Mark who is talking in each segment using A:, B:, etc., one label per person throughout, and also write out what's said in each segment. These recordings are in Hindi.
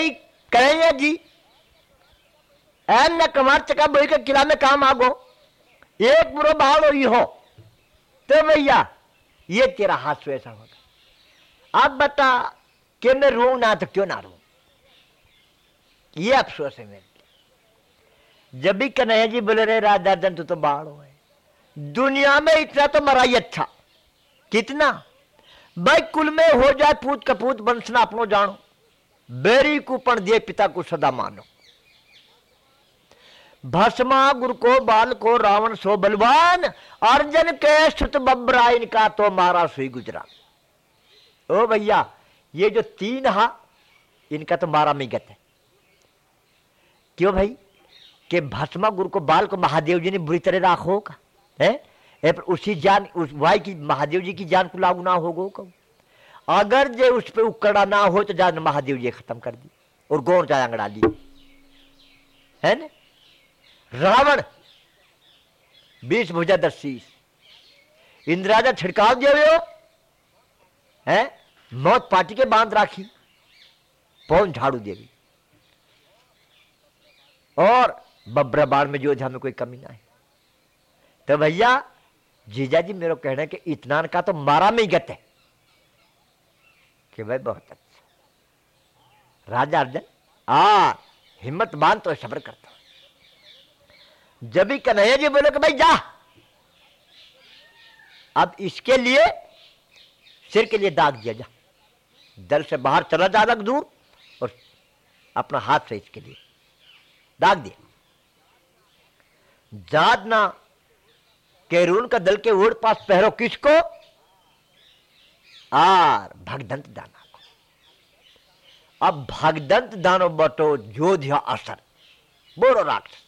A: भाई कहेंगे जी। एम न कमार चका बोई के किला में काम आगो। एक बुरो बाल हो हो। तो भैया, ये तेरा हाथ ऐसा होगा। अब बता कि मैं रो ना तो क्यों ना रो? ये अफसोस है मेरे जब भी कन्हैया जी बोले रहे राजा जन तू तो बाढ़ हो। दुनिया में इतना तो मरा ही अच्छा। कितना? भाई कुल में हो जाए पूत कपूत बंसना अपनो जानो। बेरी कुपण दिए, पिता को सदा मानो। भस्मा गुरु को, बाल को, रावण सो बलवान, अर्जन के सुत बब्रा इनका तो मारा सुई गुजरा। ओ भैया, ये जो तीन हा, इनका तो मारा में गत है। क्यों भाई? कि भस्मा गुरु को बाल को महादेव जी ने बुरी तरह राखो का है? पर उसी जान, उस भाई की, महादेव जी की जान को लागू ना होगो अगर जे उस पर उकड़ा ना हो तो जान महादेव जी खत्म कर दी और गौर जाए अंगड़ा ली। है ना? रावण बीस भुजा दर्शीस इंदिराजा छिड़काव दियो है मौत पार्टी के बाँध राखी। पौन झाड़ू देवी और बब्रबाड़ में जो में कोई कमी ना है। तो भैया जीजा जी मेरे कहना है कि इतना का तो मारा में ही गत है। कि भाई बहुत अच्छा राजा अर्जन आ हिम्मत बाँध तो सब्र करता जब भी कन्हैया जी बोले कि भाई जा, अब इसके लिए सिर के लिए दाग दिया जा। दल से बाहर चला जा, अलग दूर, और अपना हाथ से इसके लिए दाग दिया। जाद ना कैरून का दल के ओर पास पहरो किसको? आर भगदंत दाना को। अब भगदंत दानो बटो जोध्या असर। बोलो राक्षस।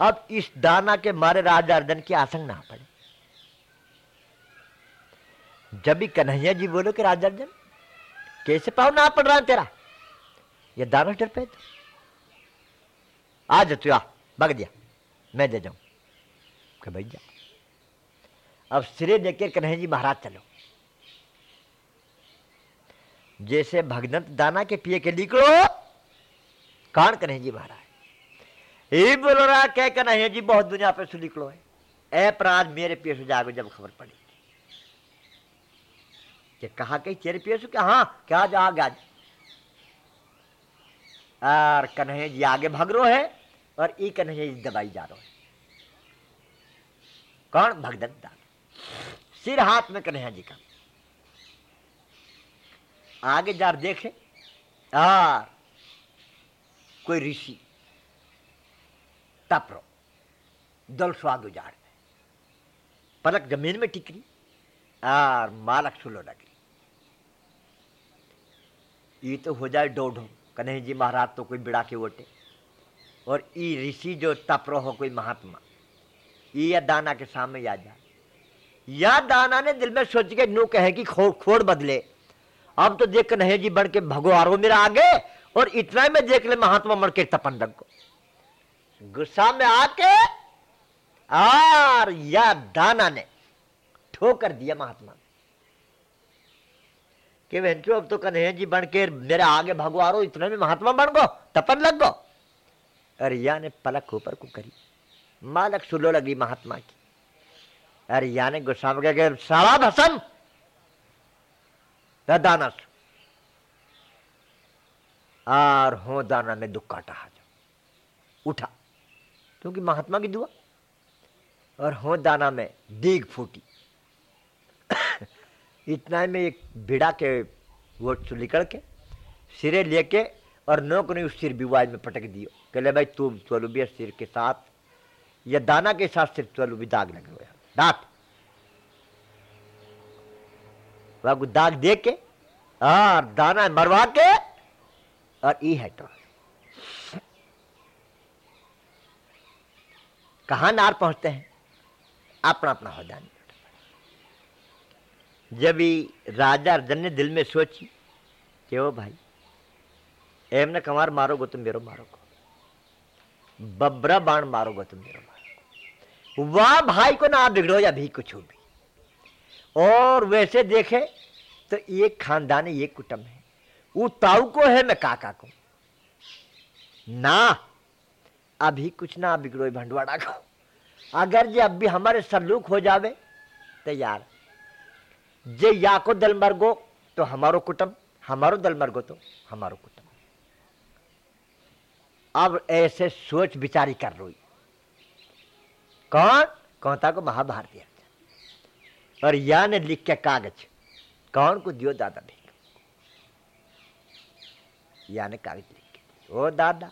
A: अब इस दाना के मारे राजा अर्जन की आसंग ना पड़े। जब भी कन्हैया जी बोलो कि राजा अर्जन, कैसे पाओ ना पड़ रहा तेरा? ये दाना डर पे तो आज तू आ बग दिया मैं दे जाऊँ। भाई जा। अब सिरे लेकर कन्हैया जी महाराज चलो। जैसे भगदंत दाना के पिए के निकलो, कान कन्हैया जी महाराज। ये बोलो रहा कह कन्हैया जी, बहुत दुनिया पे से निकलो है। ए प्राज मेरे पिए से जागो, जब खबर पड़ी। कि कहा कहीं तेरे पिए से हाँ क्या जाग आज? और कन्हैया जी आगे भाग रो है, और ई कन्हैया जी दबाई जा रो है। कौन? भगदत्त सिर हाथ में कन्हैया जी का। आगे जा देखे। और कोई ऋषि तपरो दल स्वाद उजाड़ में पलक ज़मीन में टिकरी और मालक सुलो लगी ये तो हो जाए डो ढो कन्हैया जी महाराज तो कोई बिड़ा के वोटे। और ई ऋषि जो तपरो हो कोई महात्मा ये या दाना के सामने आ जा। या दाना ने दिल में सोच के नू कहे कि खो खोड़ बदले। अब तो देख नहीं जी, बन के भगवारो मेरा आगे, और इतना में देख ले महात्मा मर के तपन को। गुस्सा में आके और या दाना ने ठोकर दिया महात्मा कि वेंचो अब तो कन्हैया जी, बन के मेरे आगे भगवारो इतना में महात्मा बन गो, तपन लग गो। अरे या ने पलक ऊपर को करी। मालक सुलो लगी महात्मा की। अरे या ने गुस्सा में कह सारा भसम दाना और हो दाना में दुख काटा जा उठा। क्योंकि महात्मा की दुआ। और हो दाना में दीग फूटी। इतना में एक भिड़ा के वो निकल के सिरे लेके और नोक ने उस सिर विवाद में पटक दियो। कहले, भाई तुम भी सिर के साथ। या दाना के साथ सिर चलो भी दाग लगे हुए दांत। वह दाग दे के और दाना मरवा के और ई है तो। कहा नार पहुँचते हैं? अपना अपना हो जाने। जब ही राजा अर्जन ने दिल में सोची कि ओ भाई एम न कमार मारोगे तुम मेरो मारोगे। बबरा बाण मारोगे तुम मेरो मारोगे। वाह भाई को ना बिगड़ो या भी कुछ भी। और वैसे देखे तो ये खानदान एक कुटुंब है। वो ताऊ को है, मैं काका को। ना, अभी कुछ ना बिगड़ो भंडवाड़ा को। अगर जे अब भी हमारे सलूक हो जावे तो यार जे या को दल मरगो तो हमारो कुटुम हमारो दल मरगो तो हमारो कुटुम अब ऐसे सोच विचारी कर रोई। कौन? कौता को महाभारती और या ने लिख के कागज़। कौन को दियो दादा भी या ने कागज़ लिख के ओ दादा,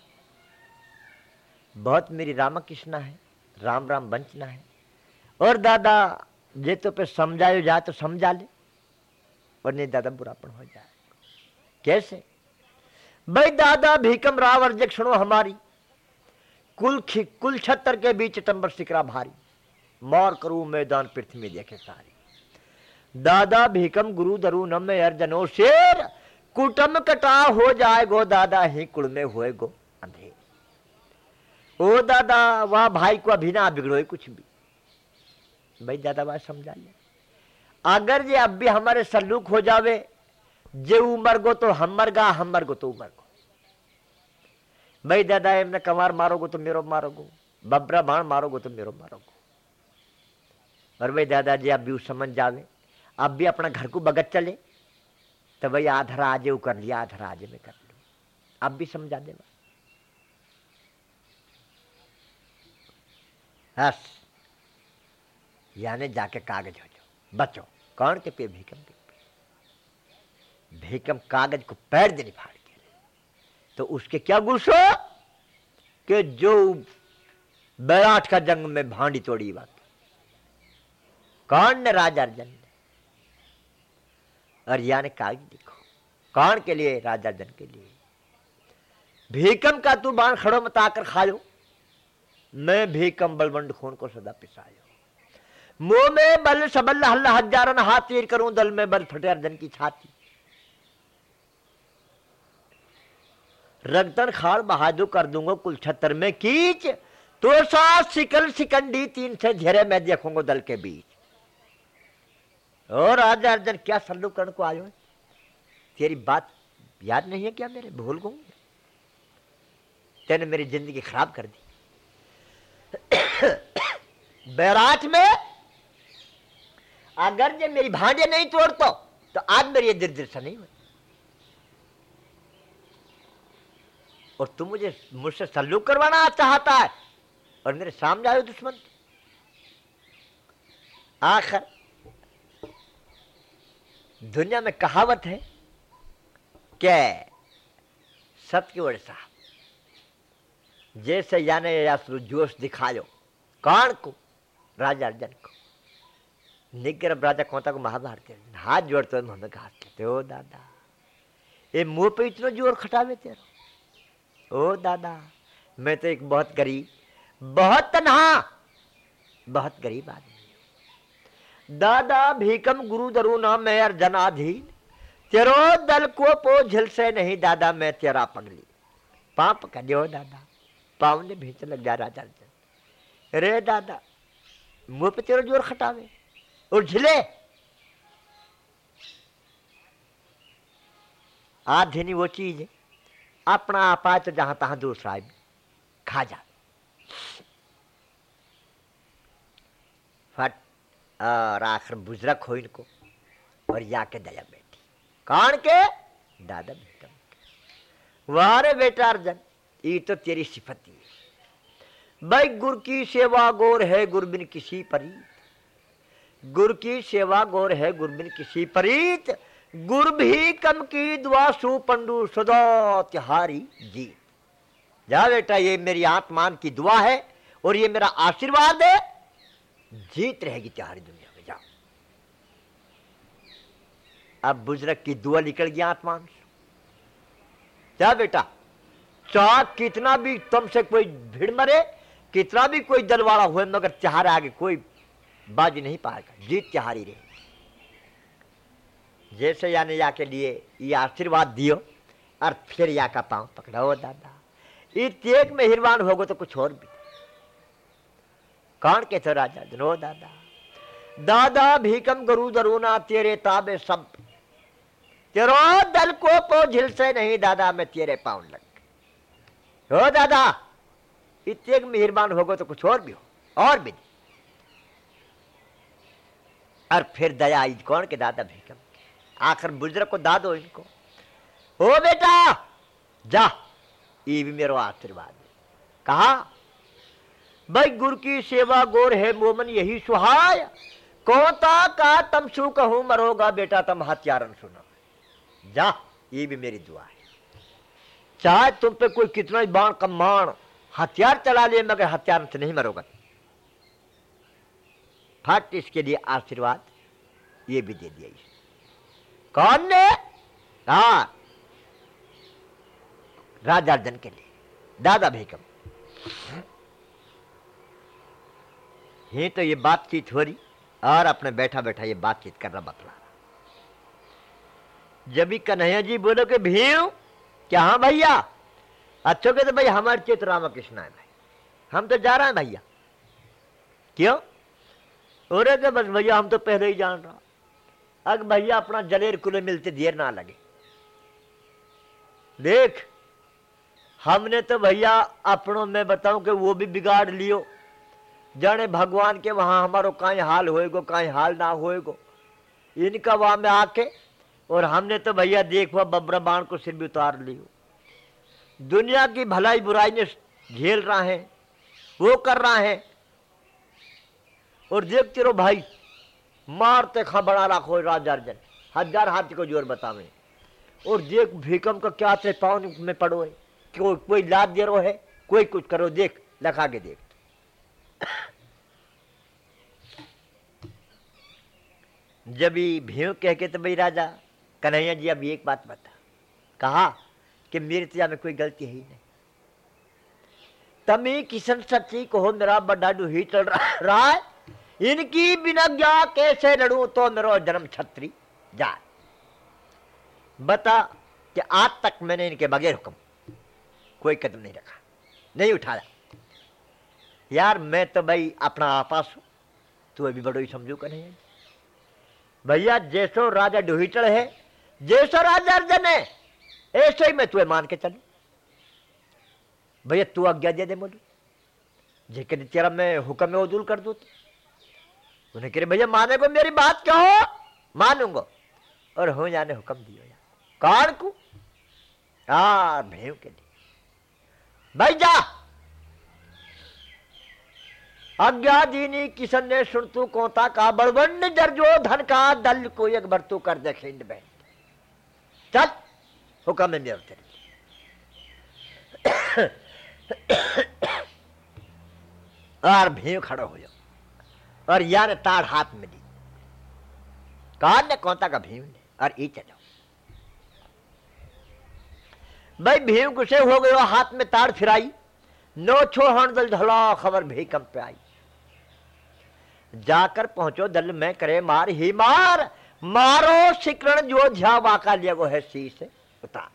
A: बहुत मेरी रामकृष्णा है, राम राम बंचना है। और दादा जे तो पे समझायो जाए तो समझा ले और नहीं दादा बुरापन हो जाए। कैसे? भाई दादा भीकम राव अर्जक सुनो हमारी, कुल कुल छत्तर के बीच टंबर सिकरा भारी। मार करू मैदान पृथ्वी देखे सारी। दादा भीकम गुरु दरु नम अर्जनो शेर, कुटम कटा हो जाए गो, दादा ही कुल में हुए गो अंधेर ओ दादा, वह भाई को अभी ना बिगड़ो कुछ भी। भाई दादा, बात समझा ले अगर ये अब भी हमारे सल्लूक हो जावे, जे उमर गो तो हम मर गा हम मर गो तो उमर गो। भाई दादा, एमने कमार मारोगो तो मेरो मारोगो, बबरा बाण मारोगो तो मेरो मारोगो। और भाई दादाजी अब भी उस समझ जावे अब भी अपना घर को बगत चले। तो भाई आधा आज कर लिया आधा राजे में कर लो अब भी समझा दे हस। यानी जाके कागज़ हो जाओ। बचो। कौन के पे भीकम के पे? भीकम कागज़ को पैर दे फाड़ के तो उसके क्या गुस्सो कि जो बैराट का जंग में भांडी तोड़ी बात कौन ने राजा अर्जन? ने और या ने कागज़ लिखो कौन के लिए? राजा जन के लिए। भीकम का तू बाण खड़ो मत आकर खायो। मैं भीकम बलवंड खून को सदा पिसायो। मुँह में बल सबल हल्ला हजारन हाथ तीर करूँ, दल में बल फटे अर्जन की छाती। रगतन खाड़ बहादुर कर दूँगा कुल छतर में कीच। तो सात सिकल सिकंडी तीन से झेरे मैं देखूँगा दल के बीच। और राजा अर्जन, क्या सल्लू कर्ण को आयो तेरी बात याद नहीं है क्या मेरे? भूल गऊ तेने मेरी ज़िंदगी खराब कर दी। बैराट में अगर जे मेरी भांजे नहीं तोड़तो तो आज मेरी ये दुर्दशा नहीं हुई। और तू मुझे मुझसे सल्लूक करवाना चाहता है और मेरे सामने आयो दुश्मन। आखिर दुनिया में कहावत है, क्या सत्य और साहब जैसे याने या जोश दिखा लो कौन को, राजा अर्जन को। निग्र राजा कौता को? महाभारत हाथ जोड़ते हुए हमें घास लेते ओ दादा, ये मुँह पे इतना ज़ोर खटावे तेरा ओ दादा, मैं तो एक बहुत गरीब, बहुत तनहा, बहुत गरीब आदमी दादा भीकम गुरु दरु ना मैं अर्जनाधीन। तेरो दल को पो झिल से नहीं, दादा मैं तेरा पगली। पाप दो दादा, पावने भीतर लग जा राजा रे दादा मुँह पे तेरा ज़ोर खटावे और झिले आधीनी वो चीज़ है अपना आपा तो जहाँ तहां दूसरा खा जा। फट। और आखिर बुजरक हो इनको। और या के दया बेटी। कौन के? दादा बेटा वारे बेटा अर्जन ये तो तेरी सिफत है। भाई, गुर की सेवा गोर है, गुरबिन किसी परीत। गुर की सेवा गोर है, गुरबिन किसी परीत। गुर भी कम की दुआ सु पंडु सदा तिहारी जीत। जा बेटा, ये मेरी आत्मान की दुआ है, और ये मेरा आशीर्वाद है। जीत रहेगी तिहारी दुनिया में, जाओ। अब बुज़ुर्ग की दुआ निकल गया आत्मान से जा बेटा चाह कितना भी तुमसे कोई भीड़ मरे, कितना भी कोई दल वाला हुए, मगर चार आगे कोई बाजी नहीं पाएगा। जीत चाहारी रहे जैसे याने या के लिए ये आशीर्वाद दियो, और फिर या का पाँव पकड़ो दादा। ये तेग में हिरवान होगो तो कुछ और भी। कौन के तो राजा नो दादा दादा भीकम गुरु दरुना तेरे ताबे सब तेरो दल को पो झिल से नहीं दादा मैं तेरे पाउन लग हो दादा इतने मेहरबान होगो तो कुछ और भी हो और भी और फिर दया आई कौन के दादा भीकम आखिर बुज़ुर्ग को दादो इनको ओ बेटा जा ये भी मेरा आशीर्वाद है कहा भाई, गुरु की सेवा गोर है मोमन, यही सुहाय। कोता का तम सु कहूँ, मरोगा बेटा, तम हत्यारन सुना। जा, ये भी मेरी दुआ है। चाहे तुम पे कोई कितना बाण कमान हथियार चला ले, मगर हथियार से नहीं मरोगा। फट, इसके लिए आशीर्वाद, ये भी दे दिया कौन ने? हा राजा अर्जन के लिए, दादा भेकम। ही तो ये बातचीत हो रही। और अपने बैठा बैठा ये बातचीत बतला रहा जब भी कन्हैया जी बोलो कि भीम, क्या हाँ भैया? अच्छो के तो भाई, हमारे चित रामकृष्ण है भाई। हम तो जा रहे हैं भैया। क्यों? अरे तो बस भैया, हम तो पहले ही जान रहा अग भैया, अपना जलेर कुले मिलते देर ना लगे। देख, हमने तो भैया अपनों, में बताऊँ कि वो भी बिगाड़ लियो। जाने भगवान के वहाँ हमारो कहीं हाल होएगो कहीं हाल ना होएगो। इनका वहाँ में आके, और हमने तो भैया देख हुआ बब्रा को सिर भी उतार लियो। दुनिया की भलाई बुराई ने झेल रहा है, वो कर रहा है। और देखते रहो भाई, मारते खा बड़ा राखो राजा अर्जन, हज़ार हाथी को ज़ोर बतावे। और देख भीकम का क्या पावन में पड़ो है, कोई कोई लाद दे रो है, कोई कुछ करो, देख, लखा के देख। जब ये भीम कह के तो भाई राजा, कन्हैया जी, अब एक बात बता। कहा कि मेरे तिया में कोई गलती है ही नहीं। तमी किशन सच्ची को मेरा बड़ा ही चल रहा है। इनकी बिना ज्ञा कैसे लड़ू तो मेरा जन्म छत्री जा बता कि आज तक मैंने इनके बगैर हुक्म कोई कदम नहीं रखा, नहीं उठाया। यार, मैं तो भाई अपना आपास हूँ, तू अभी बड़ो ही समझू कन्हैया नहीं भैया, जैसो राजा डुहिटल है, जैसो राजा अर्जन है, ऐसे ही मैं तुम्हें मान के चलू। भैया, तू आज्ञा दे दे मुझे। जेकर तेरा मैं हुक्म में उदूल कर दू तो। उन्हें कह भैया, माने को मेरी बात क्या हो मानूँगा। और हो जाने हुक्म दियो यार। कौन को? यार भेव के लिए। भाई जा आज्ञा दीनी किशन ने सुन तू कोता का बड़वंड जर्जो धन का दल को एक बरतू कर दे खिंड बहन चल, हुक्म है मेरे तेरे और भीव खड़ो हो जाओ और यार ताड़ हाथ में दी कौन ने कौता का भीम ने, और ई चलो। भाई भीम गुस्से हो गयो, हाथ में ताड़ फिराई। नो छो हण दल ढला, खबर भी कम पे आई। जाकर पहुंचो दल में करे मार ही मार। मारो शिकरण जो झा वाका लिया वो है सी से उतार।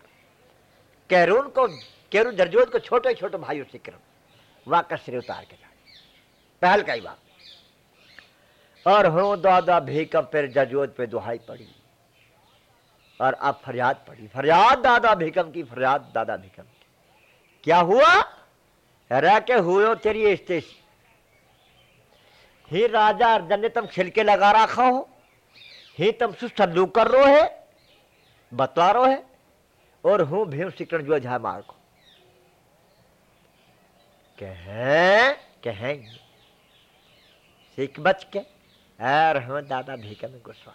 A: कैरून को, कैरून जरजोत को छोटे छोटे भाइयों शिकरण। वाका सिर उतार के जाए पहल का ही बात। और हो दादा भी कम फिर जजोत पे दुहाई पड़ी। और अब फरियाद पड़ी। फरियाद दादा भिकम की, फरियाद दादा भिकम की। क्या हुआ? रह के हुए तेरी स्टेशन ही राजा अर्जन ने तुम छिलके लगा रखा हो। ही तुम सल्लू कर रो है बतवा रो है, और हूँ भीम सिकरण जो झा मार को कहें कहें सिख बच के, अरे हम दादा भीकम में गुस्सा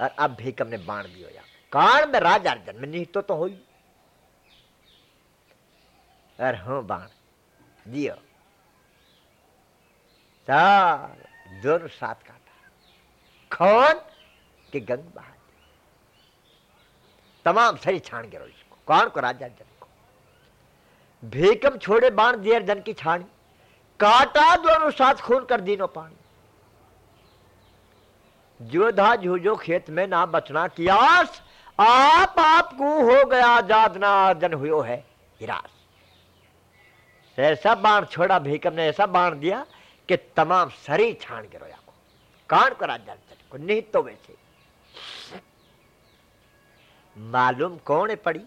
A: और अब भीकम ने बाण दियो या कान में राजा अर्जन में नहीं तो तो हो और हूँ बाण, दियो। चार दोनों साथ का था कौन? कि गंग बहा तमाम सही छान गिरो इसको। कौन को राजा अर्जन को? भीकम छोड़े बाण दिए जन की छानी काटा दोनों साथ खून कर दीनो पानी जोधा झूझो खेत में ना बचना कियास आप आपको हो गया जादना अर्जन हुयो है। हिरास ऐसा बाण छोड़ा भीकम ने ऐसा बाण दिया कि तमाम शरीर छान गिरोया को। कान को राजा को नहीं तो वैसे। मालूम कौन है पड़ी?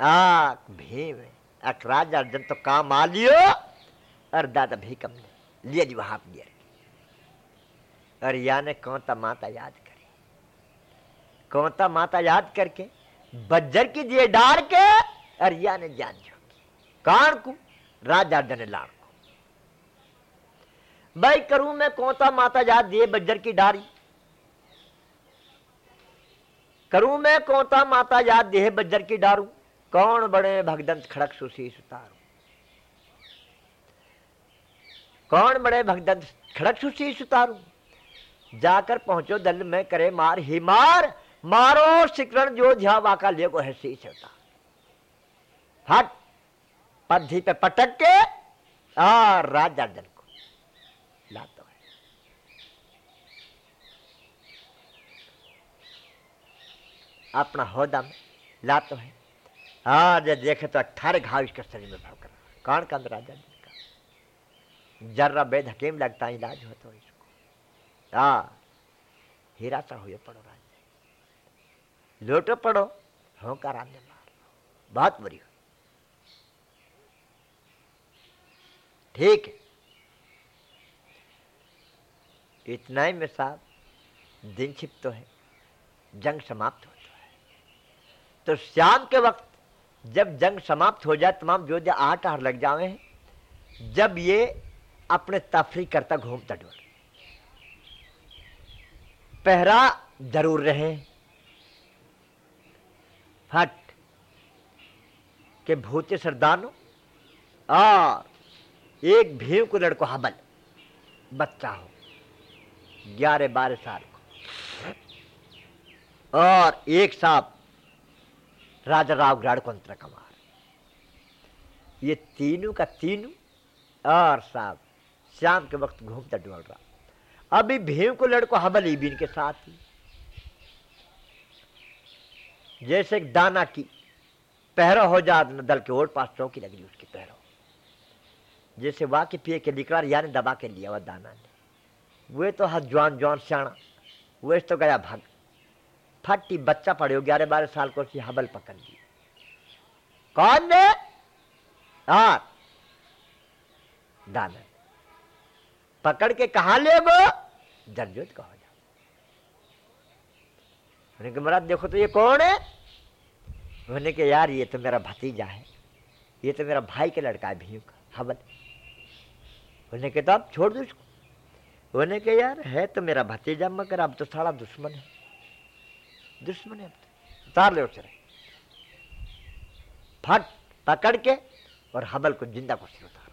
A: आ भीम अखराज अर्जन तो काम आ लियो। और दादा भी कम ने, लिया जी वहाँ लिया और या ने कौता माता याद करी? कौता माता याद करके? बज्जर की दिए डार के, और या ने जान झोंकी। कान को राजा अर्जन लाड़ भाई करूँ, मैं कौता माता याद दिए बज्जर की डारी? करूँ, मैं कौता माता याद देह बज्जर की डारू? कौन बड़े भगदंत खड़क सुशी सुतारू? कौन बड़े भगदंत खड़क सुशी सुतारू? जाकर पहुंचो, दल में करे मार, ही मार, मारो शिकरण जो ध्यावा का ले को है शीश होता हट पद्धि पे पटक के, आ, राजा दल को लाता है अपना होदा में लाता है। आज देखे तो अठारह घाव इसके शरीर में भाव कर। कौन का राजा दल का? जर्रा बेद हकीम लगता है, इलाज हो तो इसको। हाँ हीरा हुए पड़ो राज लोटो पड़ो होकर आने मार बहुत बुरी हो। ठीक है। इतना ही में साहब, दिन छिप तो है, जंग समाप्त है तो शाम के वक्त जब जंग समाप्त हो जाए, तमाम जो आठ हार लग जावे हैं, जब ये अपने तफरी करता घूमता डोल पहरा ज़रूर रहे फट के भूते सरदानो और एक भीम को लड़को हबल, बच्चा हो, ग्यारह बारह साल को। और एक साहब राजा राव ग्राड़कंत्र कमार ये तीनों का तीनों और साहब शाम के वक्त घूमता डोल रहा। अभी भीम को लड़को हबल ईबिन के साथ ही। जैसे एक दाना की पहरा हो जात दल के ओर पास चौकी लगी उसकी पहरा। जैसे वाह के पिए के निकला यानी दबा के लिया वह दाना ने। वे तो हाथ जवान जवान सियाणा वे तो गया भाग फटी बच्चा पड़े हो ग्यारह बारह साल को उसकी हबल पकड़ ली। कौन ने हाँ। दाना पकड़ के कहा ले गो? जर्जोत का हो जाओ महाराज, देखो तो ये कौन है? उन्होंने के यार, ये तो मेरा भतीजा है। ये तो मेरा भाई के लड़का है, भीम का, हबल। उन्हें के तो आप छोड़ दो उसको उन्हें के यार, है तो मेरा भतीजा, मगर अब तो सारा दुश्मन है। दुश्मन अब तो। उतार ले उसे फट, पकड़ के और हबल को ज़िंदा को सिर उतारो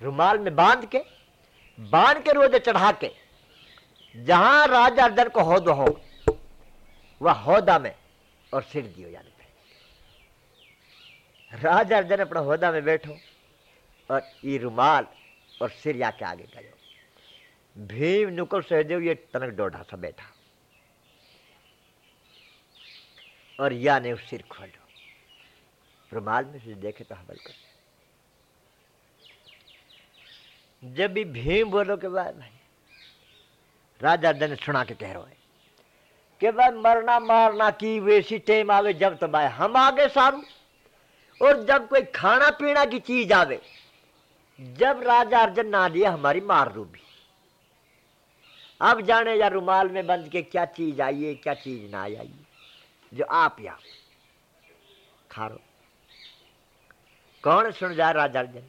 A: रुमाल में बाँध के बाँध के रोज़े चढ़ा के, जहाँ राजा अर्जन को होद हो, वह होदा में और सिर दियो यानी पे। राजा अर्जन अपना होदा में बैठो और ये रुमाल और सिर या के आगे गयो। भीम नुकुल सहदेव ये तनक डोढ़ा सा बैठा। और या ने सिर खोलो। रुमाल में से देखे तो हबल कर जब भी भीम बोलो के बाद भाई राजा दन सुना के कह रहे है कि भाई मरना मारना की वैसी टेम आवे जब तो आए हम आगे सारू और जब कोई खाना पीना की चीज़ आवे, जब राजा अर्जन ना लिया हमारी मार रू भी अब जाने या रुमाल में बंद के क्या चीज़ आई है, क्या चीज़ ना आई। जो आप या खारो। कौन सुन जाए राजा अर्जन?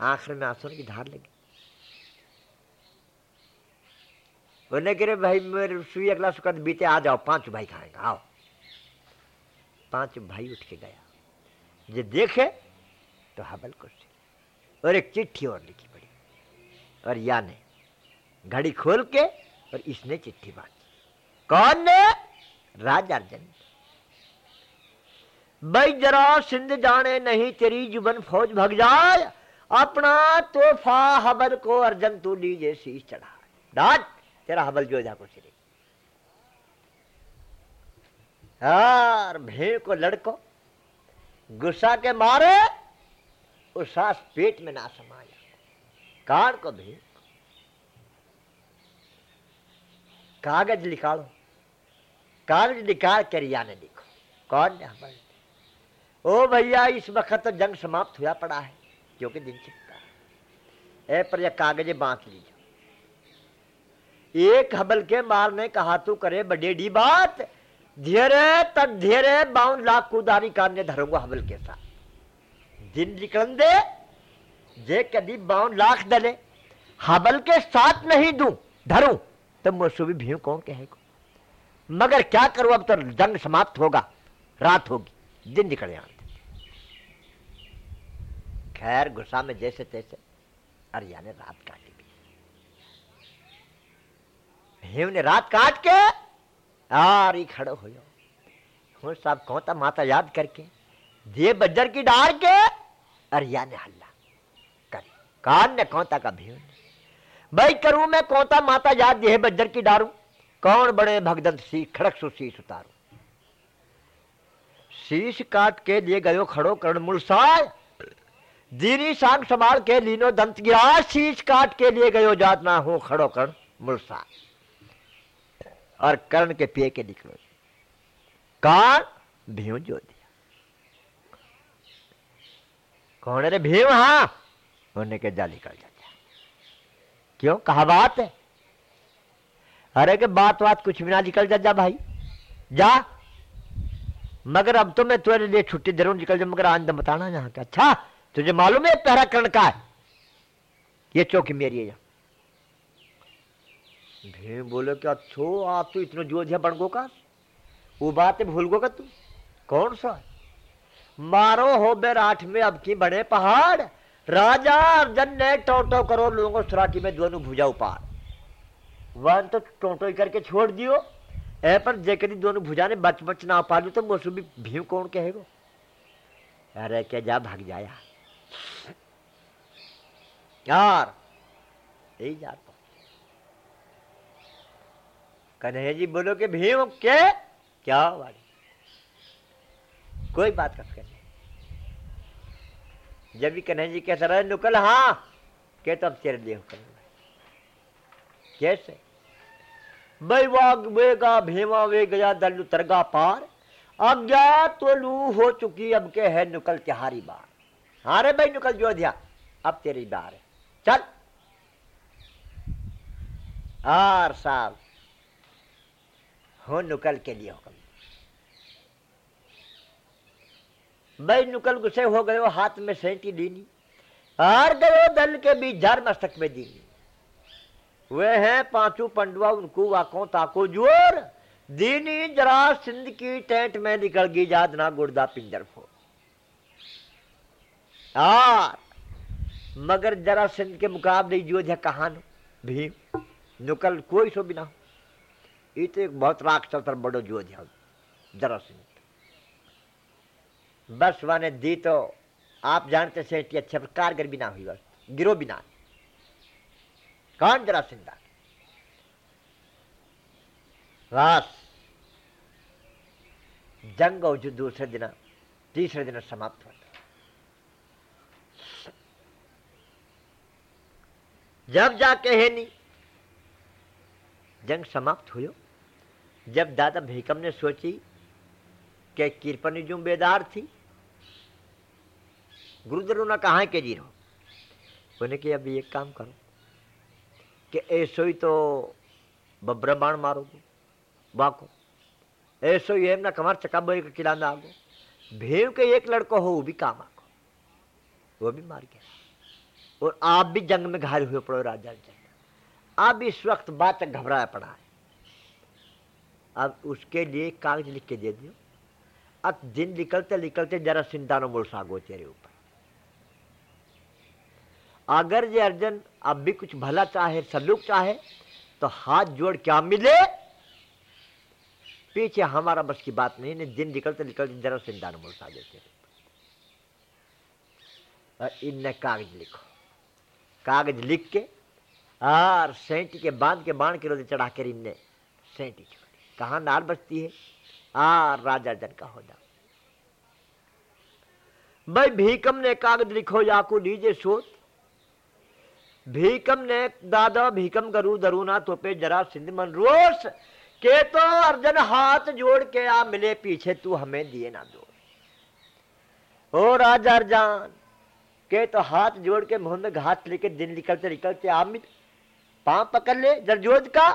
A: आखिर में आँसू की धार लगी। बोलने के भाई, मेरे सुई अगला सुखद बीते, आ जाओ, पाँच भाई खाएगा, आओ। पाँच भाई उठ के गया। ये देखे तो हबल को और एक चिट्ठी और लिखी पड़ी। और या ने घड़ी खोल के, और इसने चिट्ठी बांधी। कौन ने? राजा अर्जन। भाई जरा सिंध जाने नहीं, तेरी जुबन फौज भग जाए, अपना तोहफा हबल को अर्जन तू लीजे शीश चढ़ा डाट, तेरा हबल जोधा को सिरे हार भेड़ को लड़को, गुस्सा के मारे उस सांस पेट में ना समाया। कान को भेड़। कागज़ निकालो। कागज़ निकाल कर रिया ने देखो। कौन ने हमारे ओ भैया, इस वक्त तो जंग समाप्त हुआ पड़ा है क्योंकि दिन छिपका है। ए, पर यह कागजे बांट लीजिए एक हबल के मार ने कहा, तू करे बडेडी बात। धीरे तक धीरे बाउन लाख कुदारी काटने धरूँगा हबल के साथ। दिन निकल दे, जे कदी बाउन लाख दले। हबल के साथ नहीं दू, धरू। तो मुझसे भी कौन कहेगा? मगर क्या करूँ अब तो जंग समाप्त होगा, रात होगी, दिन निकल जाते खैर, गुस्सा में जैसे तैसे अरिया ने रात काटी भी हिम ने रात काट के आरी खड़ो हो हूँ सब कहता माता याद करके? दिए बज्जर की डार के अरिया ने हल्ला कर कान ने कहता का भीम? भाई करूँ मैं कौता माता याद दिए बज्जर की डारू? कौन बड़े भगदंत सी खड़क सु शीश उतारू शीश काट के लिए गयो खड़ो करण मुलसाय दीनी सांग संभाल के लीनो दंत गिरा। शीश काट के लिए गयो जात ना हो खड़ो करण मुलसा और कर्ण के पिए के निकलो। कान? भीम जो दिया। कौन रे भीम? हा। होने के जा निकल जाता क्यों? कहा बात है। अरे के बात बात कुछ भी ना निकल जा जा भाई। जा। मगर अब तो मैं तुम्हारे लिए छुट्टी ज़रूर निकल जा, मगर आज बताना यहाँ का। अच्छा तुझे मालूम है पहरा करण का है? ये चौकी मेरी है भीम बोले क्या छो, आप तो इतना जोधिया बन गो का? वो बात भूल गो का तू कौन सा? मारो हो बेराठ में अब की बड़े पहाड़। राजा अर्जन ने टोटो करो लोगों सुराकी में दोनों भुजा उपार। वन तो टोटो करके छोड़ दियो। ए पर जेकरी दोनों भुजा ने बच बच ना पा तो मोसू भी भीम कौन कहेगो? अरे क्या जा भाग जाया। यार, यही कन्हैया जी बोलो कि भीम के? क्या वाली? कोई बात कर जब भी कन्हैया जी कहते रहे, नुकल हाँ के तो अब तेरे देह कर कैसे बैवाग, वेगा भीमा वे गया दल, तरगा, पार। अज्ञा तो लू हो चुकी, अब के है नुकल तिहारी बार। हाँ रे भाई, नुकल जोधिया अब तेरी बार है। चल। आर साहब, हो नुकल के लिए हुक्म भाई, नुकल गुस्से हो गए हाथ में सेंटी दीनी। हार गए दल के बीच, झार मस्तक में दीनी। वे हैं पाँचों पंडुआ, उनको वाको ताको ज़ोर। दीनी जरा सिंध की टेंट में निकल गई जाद ना गुर्दा पिंजर फो यार मगर जरा सिंध के मुकाबले जो है कहान भीम, नुकल कोई सो बिना ये तो एक बहुत राक्षस और बड़ो जो है जरा सिंह बस वाने दी तो आप जानते से कि अच्छे प्रकार कर बिना हुई बस, गिरो बिना कौन जरा सिंदा बस जंग और जो दूसरे दिन, तीसरे दिन समाप्त होता जब जाके है नहीं जंग समाप्त हुयो जब दादा भीकम ने सोची कि किरपनी जो बेदार थी गुरुदेव ने कहा के ज़ीरो उन्हें कि अभी एक काम करो। ही तो बब्रमाण मारोगे बाको ऐसो ही एम ना कमर चका बोल के किला आगो भीम के एक लड़को हो वो भी काम आगो वो भी मार गया और आप भी जंग में घायल हुए पड़ो राजा जंग अब इस वक्त बात तक घबराया पड़ा है अब उसके लिए कागज़ लिख के दे दियो अब दिन निकलते निकलते जरा सिंधानो बोल सागो तेरे ऊपर अगर ये अर्जन अब भी कुछ भला चाहे, सलूक चाहे तो हाथ जोड़ क्या मिले? पीछे हमारा बस की बात नहीं दिन निकलते निकलते जरा सिंधानो बोल सागो तेरे और इनने कागज़ लिखो। कागज़ लिख के, और सेंटी के बाँध के बाण के रोज़े चढ़ा कर इनने सेंटी छोड़ी कहा नार बचती है? आ राजा जन का हो जा। भाई भीकम ने कागज़ लिखो याकू लीजिए, सोच। भीकम ने दादा, भीकम गरु दरुना तो पे जरा सिंध मन रोस के तो अर्जन हाथ जोड़ के आ मिले पीछे, तू हमें दिए ना दो। ओ राजा अर्जन के तो हाथ जोड़ के मुँह में घास लेके दिन निकलते निकलते आ मिल पाँव पकड़ ले, जरजोत का।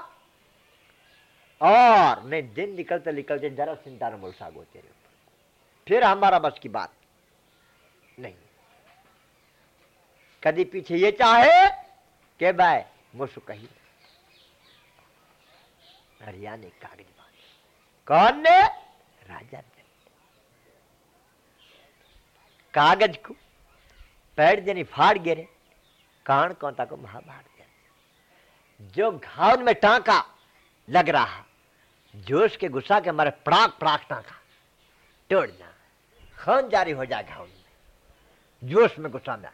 A: और नहीं दिन निकलते निकलते जरा चिंता न मुलसा गो तेरे ऊपर। फिर हमारा बस की बात नहीं। कभी पीछे ये चाहे के भाई मुझसे कही। हरिया ने कागज़ बाँध। कौन ने? राजा ने। कागज़ को पैर देनी फाड़ गिरे। कान कौता को महाभारत जो घाव में टांका लग रहा, जोश के गुस्सा के मारे पड़ाक पड़ाक टांका। तोड़ना खान जारी हो जाए घाव में। जोश में गुस्सा में आ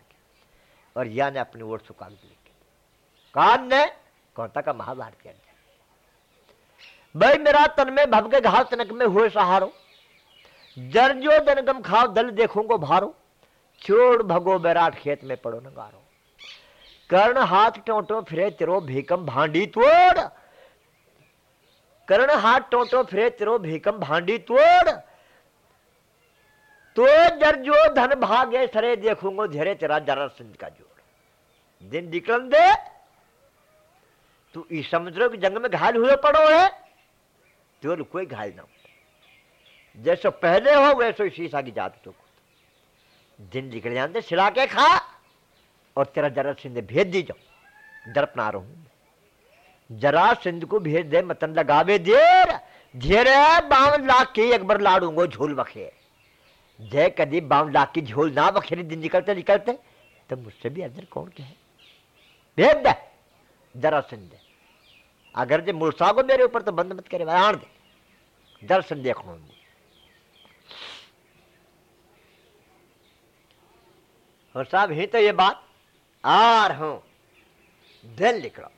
A: और या ने अपनी ओर से लिखे। कान ने कौता का महाभारत कर भाई, मेरा तन में भव के घाव तनक में हुए सहारो। जर्जो दनगम खाओ, दल देखूंगो भारो। छोड़ भगो बैराट खेत में पड़ो नगारो। कर्ण हाथ टोटो फिरे तिरो भीकम भांडी तोड़। कर्ण हाथ टोटो फिरे तिरो भीकम भांडी तोड़। तो जर जो धन भागे सरे देखूंगो धेरे तेरा जरा सिंध का जोड़। दिन निकल दे, तू इस समुद्र के जंग में घायल हुए पड़ो है तो कोई घायल ना हो। जैसे पहले हो, वैसे शीशा की जात तो दिन निकल जाते सिला के खा, और तेरा जरा सिंध भेज दी जाओ। दर्प ना रहूँ। जरा सिंध को भेज दे, मतन लगावे देर धीरे बावन लाख के एक बार लाड़ूंगो झोल बखे जय कदी लाख की झोल ना बखेरी दिन निकलते निकलते तो मुझसे भी अंदर कौन के है भेज दे, जरा दे। अगर जो को मेरे ऊपर तो बंद मत करे आण दे। दर्शन देखो और साहब, ही तो ये बात आ रहा हूँ। दिल निकलो।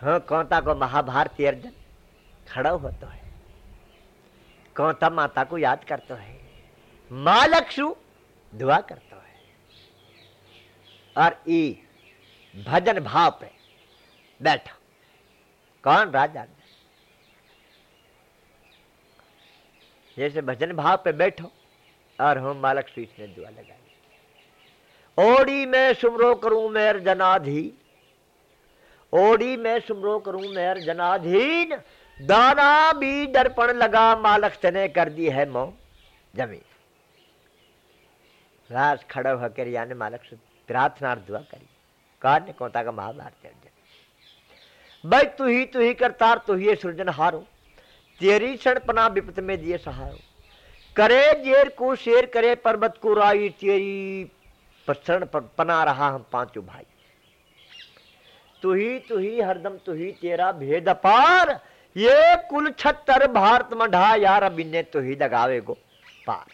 A: हाँ कौता को महाभारती अर्जुन खड़ा हो तो है। कौता माता को याद करते है। माँ लक्षु दुआ करते है। और ई भजन भाव पे बैठा। कौन राजा? जैसे भजन भाव पे बैठो, और हम बालक स्वीच ने दुआ लगाई ओड़ी में सुमरो करूँ मेर जनाधी ओड़ी में सुमरो करूँ मेर जनाधीन। दाना भी दर्पण लगा, मालक तने कर दी है मो। ज़मीन राज खड़ा होकर यानी मालक से प्रार्थना दुआ करी कार। ने कौता का महाभारत अर्जन भाई तू ही तू ही करतार, तू ही सृजन हारो। तेरी क्षण पना विपत में दिए सहारो। करे जेर को शेर, करे पर्वत को राई, तेरी पर पना रहा हम पाँचों भाई। तू ही तू ही हरदम, तू ही तेरा भेद पार ये कुल छत्तर भारत मढ़ा यार अब इन्हें तो ही दगावे गो पार।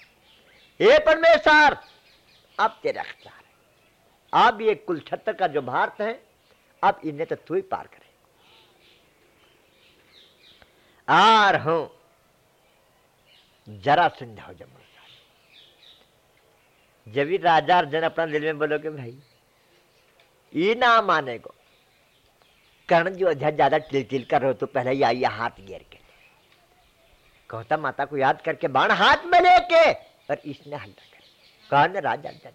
A: ये परमेश्वर, अब तेरा अख्तियार है। अब ये कुल छत्तर का जो भारत है, अब इन्हें तो तू ही पार करे। आर हूँ, जरा सिंध हो जब जब राजा अर्जन अपना दिल में बोलोगे, भाई, ये ना माने को कर्ण जो अध्याय ज़्यादा टिल टिल कर रहे हो तो पहले ही आइए हाथ गिर के। कहता माता को याद करके बाण हाथ में लेके और इसने हल्ला कर कर्ण राजा अर्जन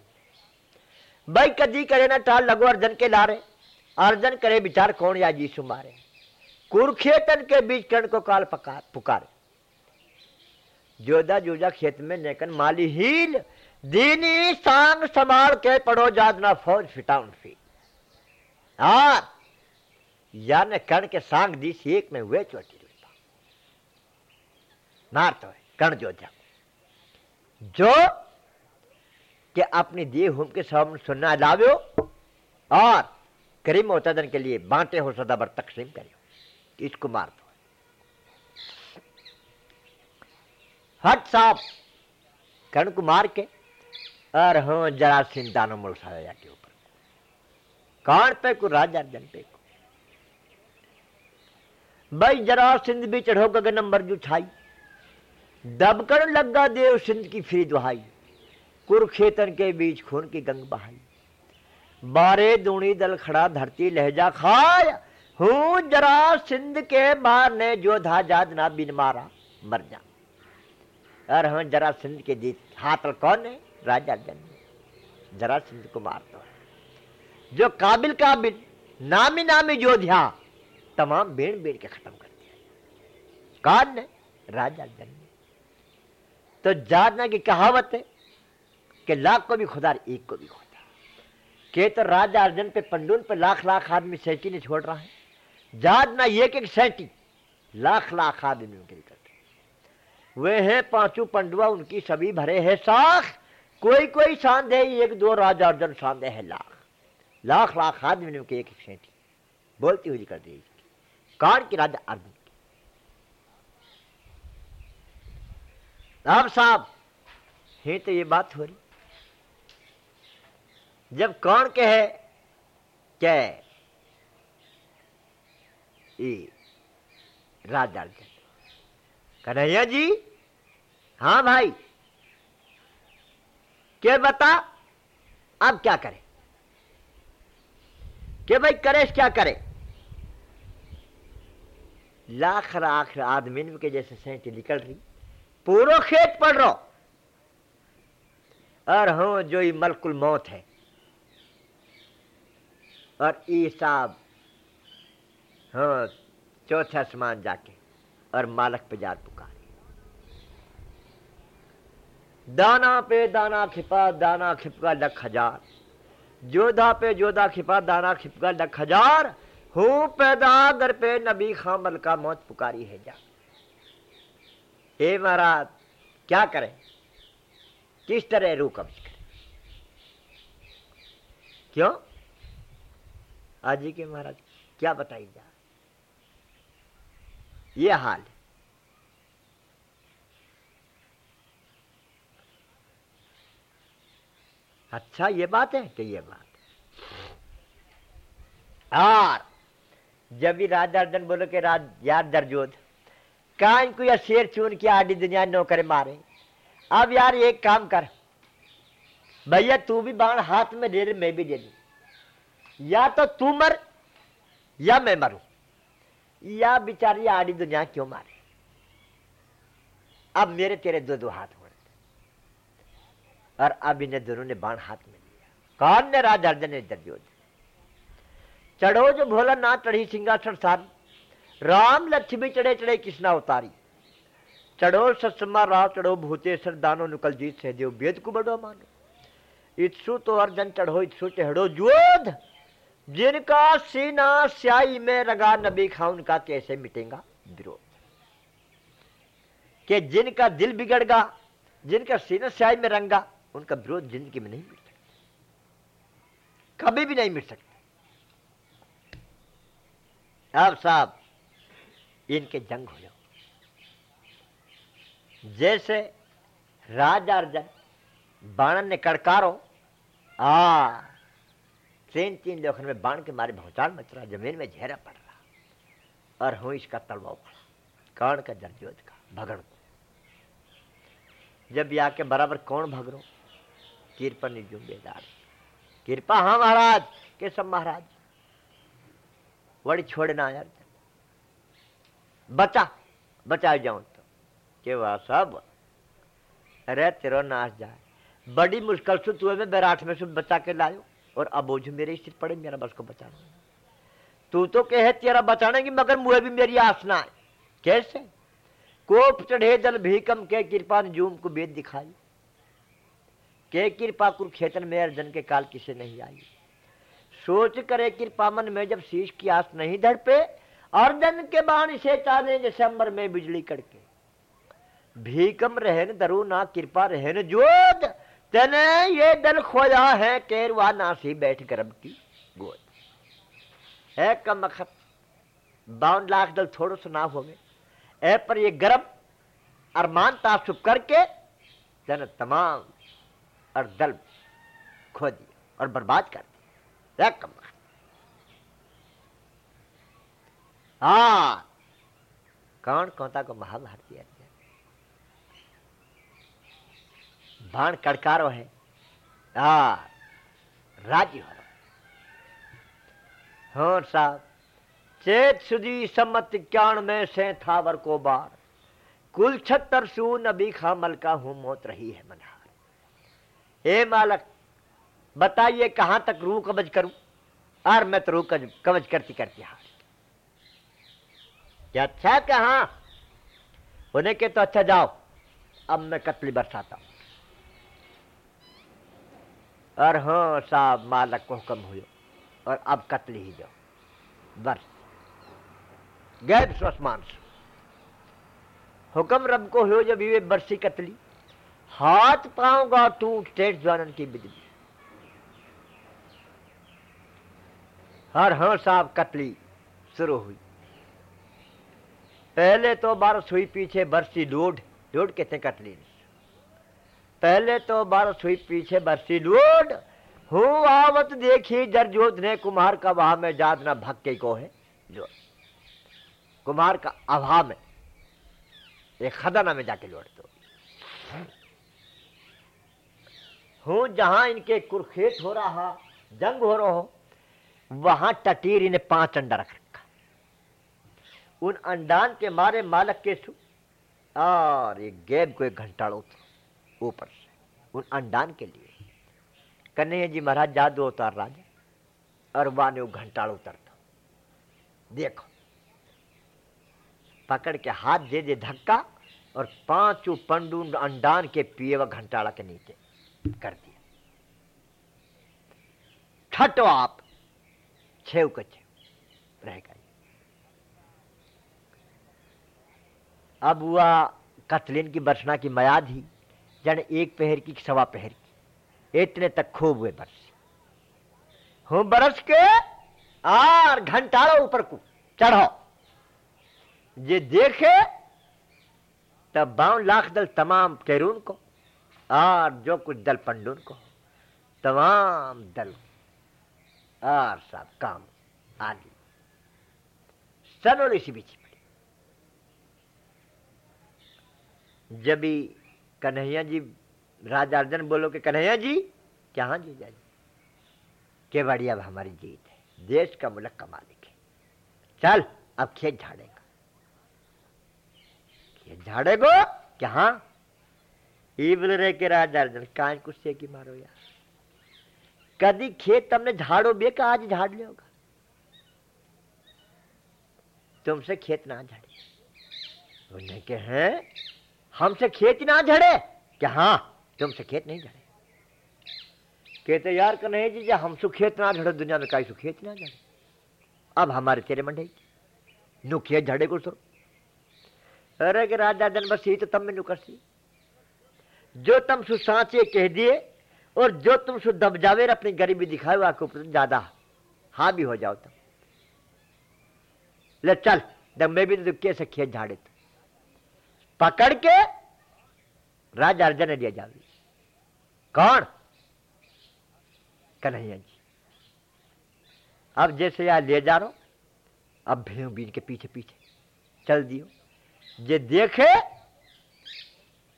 A: भाई, कदी करे ना टाल लगो, अर्जन के लारे। अर्जन करे विचार कौन या जीसु मारे। कुरुक्षेतन के बीच कर्ण को काल पकार पुकारे। जोधा जोजा खेत में नेकन माली हील, दीनी सांग संभाल के पड़ो जादना फौज फिटाउन फ़ी हाँ या ने कर्ण के सांग दी सी एक में हुए चोटी मार तो है कर्ण जोधा जो कि अपनी दी हुम के सामने सुनना लाव्यो, और करीम होता के लिए बांटे हो सदा बर तकसीम करियो। इसको मार दो। हट साहब कर्ण को मार के, और हाँ जरा सिंह दानो मुलसाया के ऊपर। कौन पे को राजा जन पे भाई जरा सिंध भी चढ़ो गगन नंबर जो छाई दबकन लगा देव सिंध की फिर दुहाई कुरुक्षेत्र के बीच खून की गंग बहाई। बारे दूणी दल खड़ा धरती लहजा खाय। हूँ जरा सिंध के बार ने जोधा जाद ना बिन मारा, मर जा। और हम जरा सिंध के जीत। हाथ कौन है? राजा जन। जरा सिंध को मार दो जो काबिल काबिल नामी नामी योद्धा तमाम बेड़ बेड़ के खत्म कर दिया कौन ने राजा जन। तो जानना की कहावत है कि लाख को भी खुदा एक को भी खुदा। के तो राजा अर्जन पे, पंडून पे लाख लाख आदमी सैटी ने छोड़ रहा है। जादना एक एक सैटी लाख लाख आदमी उनके करते वे हैं पाँचों पंडुआ, उनकी सभी भरे हैं साख। कोई कोई दे एक दो राजा अर्जन दे है लाख। लाख लाख आदमी उनके एक एक सैटी बोलती हुई कर दी। कौन की राजा अर्जुन अब साहब, है तो ये बात हो रही। जब कौन कहे, क्या ये राजा अर्जुन कन्हैया जी? हाँ भाई। क्या बता? अब क्या करें? के भाई करे, क्या करे? लाख लाख आदमी के जैसे सेंट निकल रही। पूरो खेत पड़ रहा। और हूँ, जो ये मलकुल मौत है। और ई साहब हाँ चौथे आसमान जाके और मालक पे जात पुकार। दाना पे दाना खिपा, दाना खिपका लख हज़ार। जोधा पे जोधा खिपा, दाना खिपका लख हज़ार। हूँ पैदा दर पे नबी खामल का मौत पुकारी है जा। हे महाराज, क्या करें? किस तरह रू कब्ज करें? क्यों? आज के महाराज, क्या बताई जा? ये हाल। है अच्छा ये बात है कि ये बात है। और जब भी अर्जन बोलो कि राज यार दर्जोद। कान को या शेर चून की आडी दुनिया नो करे मारे। अब यार एक काम कर। भैया, तू भी बाण हाथ में दे मैं भी दे दू। या तो तू मर, या मैं मरू। या बिचारी आड़ी दुनिया क्यों मारे? अब मेरे तेरे दो दो हाथ हो और अब इन्हें दोनों ने बाण हाथ में लिया। कौन ने राज अर्जन ने दर्जोध चढ़ो जो भोला ना चढ़ी सिंगासन सारी। राम लक्ष्मी चढ़े चढ़े कृष्णा उतारी। चढ़ो सत्समा राव, चढ़ो भूतेश्वर दानो निकल जीत से देव वेद को बड़ो मानो। इत्सु तो अर्जन चढ़ो, इत्सु चढ़ो जोध। जिनका सीना स्याई में रगा, नबी खा उनका कैसे मिटेगा विरोध। कि जिनका दिल बिगड़गा, जिनका सीना स्याई में रंगा, उनका विरोध ज़िंदगी में नहीं मिट सकता। कभी भी नहीं मिट सकता। अब साहब, इनके जंग हो जाओ। जैसे राजा अर्जन बाणन ने कड़कारो, आ तीन तीन लोखन में बाण के मारे भौचाल मच रहा, ज़मीन में झेरा पड़ रहा, और हूँ इसका तलवा उखड़ा, कर्ण का जरजोत का भगड़। जब या के बराबर कौन भगड़ो कृपा जुम्बेदार कृपा हाँ महाराज के सब महाराज। वड़ी छोड़ना यार बचा बचा जाऊँ तो के वह सब अरे तेरो नाश जाए बड़ी मुश्किल से तू में बैराठ में से बचा के लायो और अब बोझ मेरे स्थित पड़े मेरा बस को बचा तू तो कहे तेरा बचाने की मगर मुझे भी मेरी आसना है कैसे कोप चढ़े जल भीकम के कृपा ने जूम को बेद दिखाई के कृपा कुरुक्षेत्र में अर्जन के काल किसे नहीं आई सोच करे कृपा मन में जब शीश की आस नहीं धड़ पे अर्जन के बाण से चाले दिसंबर में बिजली कड़के। भीकम रहन दरु ना कृपा रहन जोत, तेने ये दल खोया है केरवा नासी बैठ गर्भ की गोद। है कम अखत, बावन लाख दल थोड़ो सा ना हो गए ऐ पर ये गर्भ अरमान तासुब करके जन तमाम, और दल खो दिया और बर्बाद कर। कम। हाँ। कौन कौता को महाभारती अर्जुन बाण कड़कारो है। हाँ। राज़ी हो हो साहब, चेत सुदी सम्मत इक्यावन में से थावर को बार। कुल छत्तर सू नबी खा मलका हूँ मौत रही है मनहार। हे मालक बताइए कहाँ तक रूह कबज करूँ? और मैं तो रूह कबज करती करती हार। अच्छा कहा? उन्हें के तो अच्छा जाओ। अब मैं कतली बरसाता हूँ। और हाँ साहब, मालक को हुक्म हुए और अब कतली ही जाओ। बस। गैर स्वसमान से। हुक्म रब को हो जब ये बरसी कतली। हाथ पाऊँगा टूट टेट जानन की बिजली। हर हाँ साहब कतली, शुरू हुई। पहले तो बारिश हुई पीछे बरसी लोड लोड कहते कतली पहले तो बारिश हुई पीछे बरसी लोड हूँ आवत देखी जरजोत ने कुमार का वहाँ में जात भक्के को है। जो कुमार का अभाव में एक खदाना में जाके लौट दो हूँ जहाँ इनके कुरखेत हो रहा, जंग हो रहा हो वहाँ टटीर इन्हें पाँच अंडा रख रखा। उन अंडान के मारे मालक के सु और ये गैब को एक घंटा ऊपर से, उन अंडान के लिए। कन्हैया जी महाराज जादू उतार राजा और वहाँ ने वो घंटाड़ उतरता देखो, पकड़ के हाथ दे दे धक्का और पाँचों पंडू अंडान के पिए व घंटाड़ा के नीचे कर दिया। छठो आप। छेव का छेव। रहेगा अब हुआ कतलिन की बरसना की मयाद ही, जन एक पहर की सवा पहर की। इतने तक खूब हुए बरस। हूँ बरस के आर घंटारो ऊपर को चढ़ो जे देखे, तब बावन लाख दल तमाम कैरून को और जो कुछ दल पंडून को, तमाम दल और सब काम, आदि। सनों इसी बीच पड़ी। जब कन्हैया जी, राजा अर्जन बोलो कि, कन्हैया जी क्या जी जा के बढ़िया हमारी जीत है। देश का मुल्क का मालिक है। चल, अब खेत झाड़ेगा। खेत गो क्या हाँ बोल रहे के राजा अर्जन, कांच कुछ की मारो यार। कदी खेत तमने झाड़ो बे का आज झाड़ लियोगा तुमसे खेत ना झड़े। उन्हें के हैं, हमसे खेत ना झड़े। क्या हाँ तुमसे खेत नहीं झड़े। कहते, यार का नहीं जी हमसे खेत ना झड़े, दुनिया में काई सु खेत ना झड़े? अब हमारे तेरे मंडे नु खेत झड़े को सो अरे के राजा जन बस ही तो तम में नुकसी जो तुम सु सांचे कह दिए और जो तुम सु दब जावे अपनी गरीबी दिखाए आपके ऊपर ज़्यादा। हाँ भी हो जाओ तुम। ले चल, दम्बे भी तो कैसे खेत झाड़े तो पकड़ के राजा अर्जन लिया जावे। कौन? कन्हैया जी। अब जैसे यहाँ ले जा रहा अब भेड़ बीन के पीछे पीछे चल दियो। जे देखे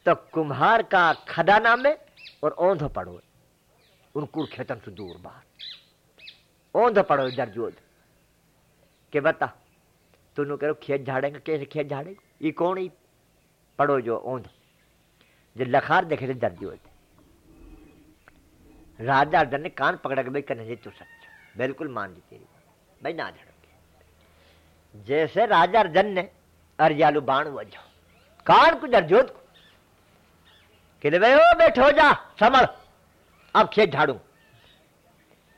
A: तो कुम्हार का खदाना में और औंध पड़ो उनको खेतन से दूर बाहर। औंध पड़ो दरजोद के बता तुम करो खेत झाड़ेंगे, कैसे खेत झाड़ेंगे? ये कौन ही? पड़ो जो औंध। जो लखार देखे थे दरजोद राजा अर्जन ने कान पकड़ा के भाई कहने तू सच बिल्कुल मान ली तेरी भाई ना झड़ोगे जैसे राजा अर्जन ने अरियालू बाण वजो कान को दरजोद को कि ओ बैठो जा समझ अब खेत झाड़ू।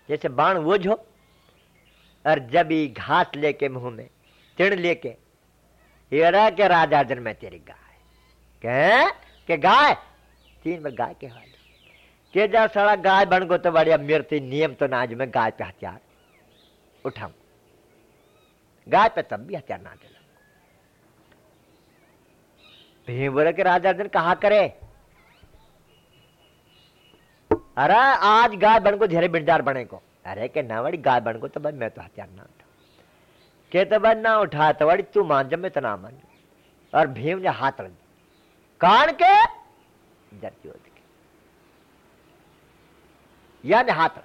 A: जैसे बाण वो झो और जब ही घास लेके मुँह में, तिण लेके ये के राजा दिन में तेरी गाय। कह? के गाय? तीन बार गाय के हाल के जा सारा गाय बन गो तो बढ़िया, मेरे नियम तो नाज में गाय पे हथियार। उठाऊ। गाय पे तब भी हथियार ना दिला भीम बोले के राजा दिन कहा करे? अरे, आज गाय बन को धीरे बिरदार बने को अरे के ना वड़ी गाय बन को तो भाई मैं तो हथियार ना उठा के तो भाई ना उठा तो वड़ी तू मान जब मैं तो ना मान और भीम ने हाथ रख कान के? जरती होती या ने हाथ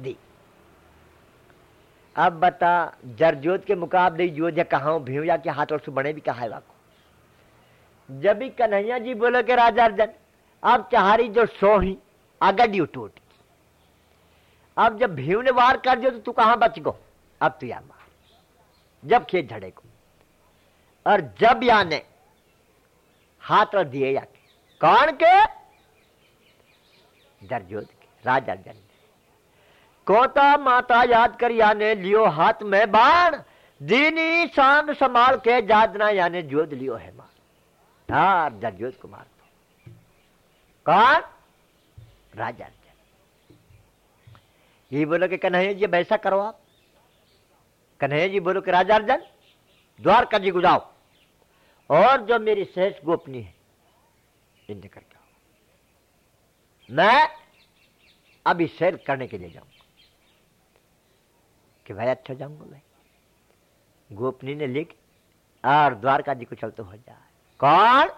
A: दी। अब बता जरजोत के मुकाबले योद्धा कहा भेड़िया के हाथ और से बने भी कहा है वाको? जब भी कन्हैया जी बोले के राजा अर्जन, अब चारी जो सो अगड़ी टूट। अब जब भीव ने वार कर दियो तो तू कहाँ बच गो? अब तू यार मार जब खेत झड़े को। और जब या ने हाथ रख दिए जाके कौन के? जरजोत के, राजा अर्जन कोता माता याद कर याने लियो हाथ में बाण। दीनी शान संभाल के जादना याने जोत लियो है मार। हार जरजोत को मार कौन? राजा अर्जन ये बोलो कि कन्हैया जी वैसा करो आप। कन्हैया जी बोलो कि राजा अर्जन, द्वारका जी गुजाओ और जो मेरी सहस गोपनी है, इनसे करके आओ। मैं अभी सैर करने के लिए जाऊँगा। कि भाई अच्छा जाऊँगा भाई गोपनी ने लिख, और द्वारका जी को चलते हो जाए कौन?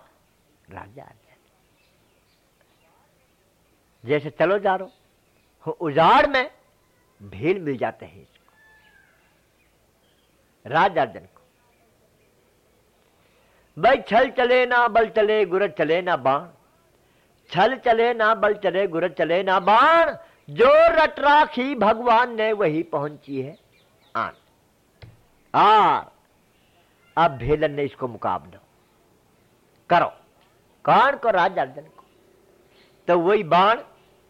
A: राजा जैसे चलो जा रो हो उजाड़ में भीड़ मिल जाते हैं इसको। राजा अर्जन को, भाई छल चले ना, बल चले, गुरज चले ना बाण। छल चले ना, बल चले, गुरज चले ना बाण। जो रट राखी भगवान ने वही पहुँची है, आन। आ अब भेलन ने इसको मुकाबला। करो, कौन को राजा अर्जन को? तो वही बाण,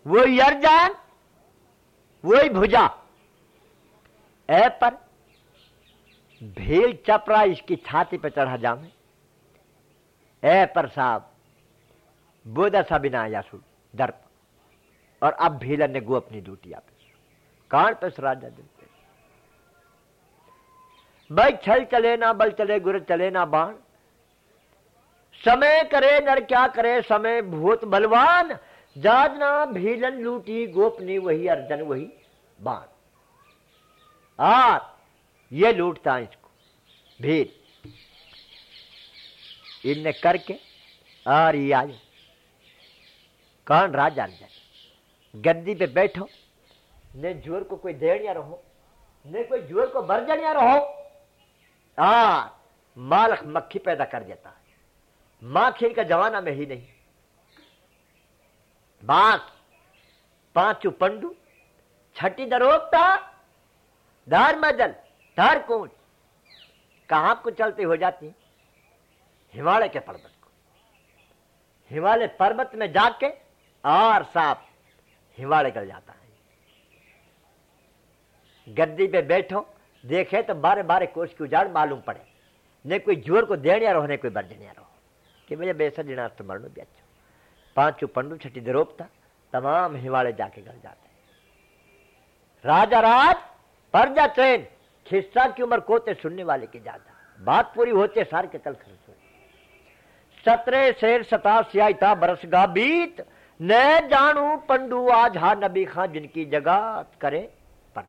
A: वही अर्जन, वही भुजा। ए पर भेल चपरा इसकी छाती पर चढ़ा जामे ए पर साहब, बोधा सा बिना यासु, दर्प। और अब भीलन ने गो अपनी ड्यूटी आप कौन पे राजा दिन भाई छल चले ना, बल चले, गुर चले ना, बाण। समय करे, नर क्या करे, समय भूत बलवान। जाजना भीलन लूटी गोपनी वही, अर्जन वही बाण। और ये लूटता इसको भीड़ इनने करके और ये आज कौन राजा अर्जन गद्दी पे बैठो, ने ज़ोर को कोई देड़िया रहो, ने कोई ज़ोर को बरजनिया रहो। आ मालक मक्खी पैदा कर देता है। माखी का जमाना में ही नहीं। बाँस पांचू पंडू, छठी दरोगता धार मदल धार कूच कहाँ को चलते हो जाती हिमालय के पर्वत को। हिमालय पर्वत में जाके और साफ़ हिमालय गल जाता है। गद्दी पे बैठो, देखे तो बारे बारे कोष की उजाड़ मालूम पड़े। ने कोई ज़ोर को देने रहो ने कोई बर्जनिया रहो। कि भैया बेसा दिना तो मरणो भी अच्छा पाँचों पंडु छठी था तमाम हिमालय जाके गल जाते हैं राजा राज परजा ट्रेन खिस्सा की उम्र कोते सुनने वाले की ज़्यादा बात पूरी होते सार के कल खर्च हो सत्रह शेर सता सियाता बरस गा बीत न जानू पंडू आज हा नबी खां जिनकी जगह करे